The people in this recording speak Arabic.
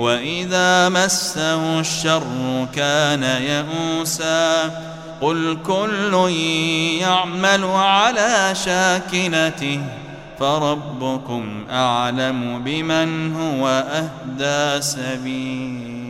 وإذا مسه الشر كان يئوسا قل كل يعمل على شاكنته فربكم أعلم بمن هو أهدى سبيلاً